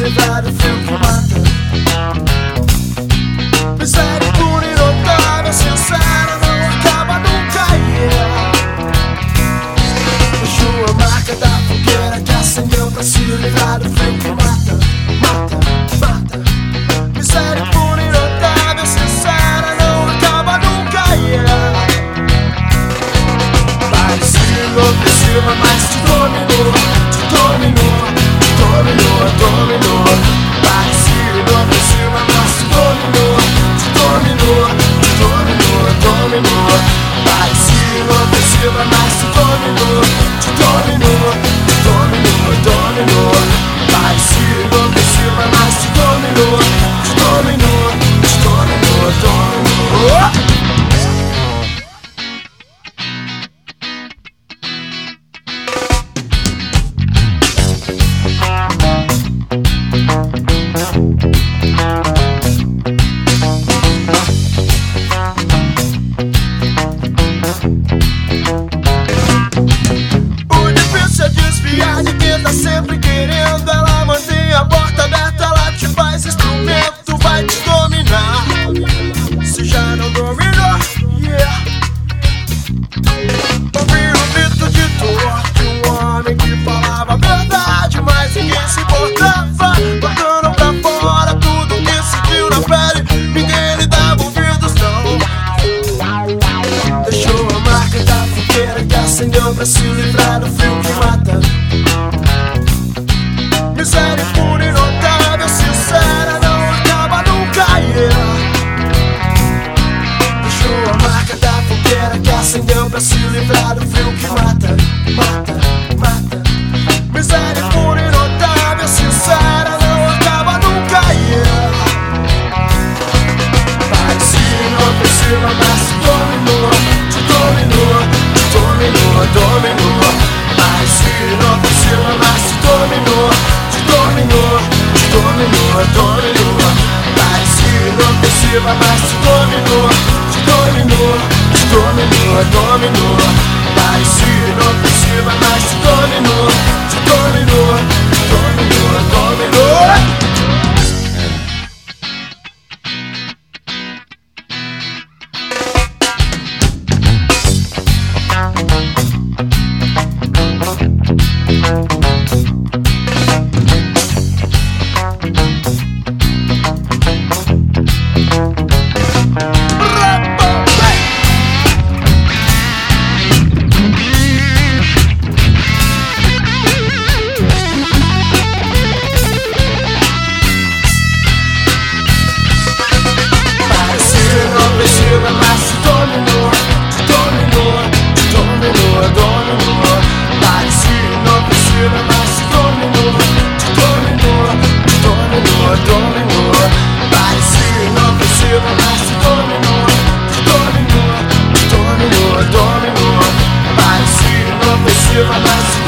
if I'd have felt pra se livrar do frio que mata. Miséria pura, notável, sincera, não acaba nunca. Yeah. Deixou a marca da fogueira que acendeu pra se livrar do frio que mata, mata, mata. Miséria pura, notável, sincera, não acaba nunca. Yeah. se inofensiva, mas Dominou, dominua Parece inofensiva, mas te dominou, Te dominou, te dominou, dominou us